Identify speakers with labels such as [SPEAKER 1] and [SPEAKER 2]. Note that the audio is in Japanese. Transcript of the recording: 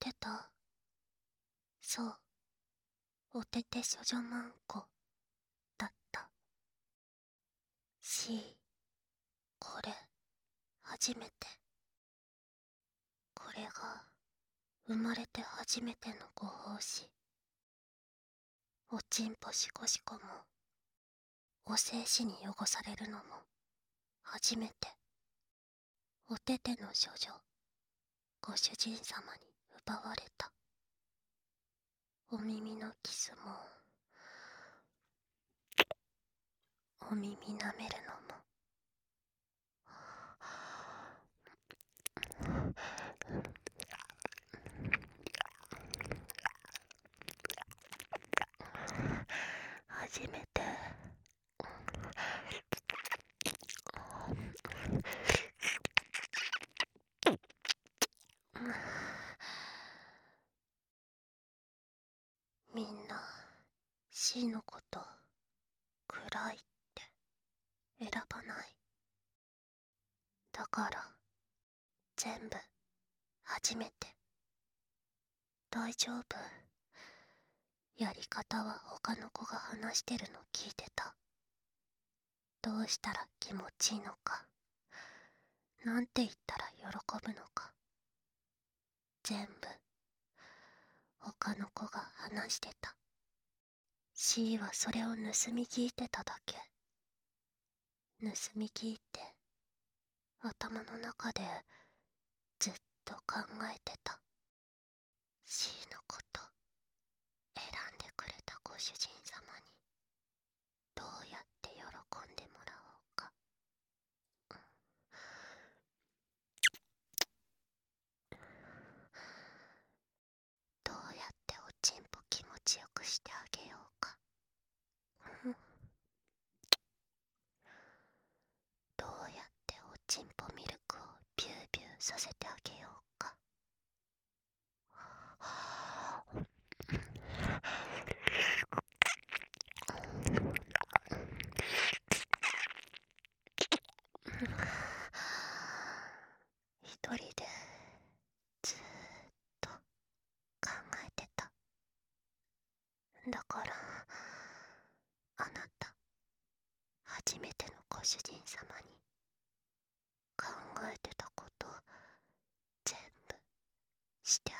[SPEAKER 1] てた。そう。おてて処女マンコだった。しこれ初めて。これが生まれて初めてのご奉仕。おちんぽしこしこもお精子に汚されるのも初めて。おてての処女ご主人様に。奪われた。お耳のキスもお耳なめるのも。初めて。みんな死のこと暗いって選ばない。だから全部初めて。大丈夫。やり方は他の子が話してるの聞いてた。どうしたら気持ちいいのか。なんて言ったら喜ぶのか。全部他の子が話してた。C はそれを盗み聞いてただけ。盗み聞いて頭の中でずっと考えてた。C のこと選んでくれたご主人様にどうやって喜んでもらおうか、どうやっておちんぽ気持ちよくしてあげようか、どうやっておちんぽミルクをビュービューさせてあげようか。一人でだからあなた初めてのご主人様に考えてたこと全部してあげる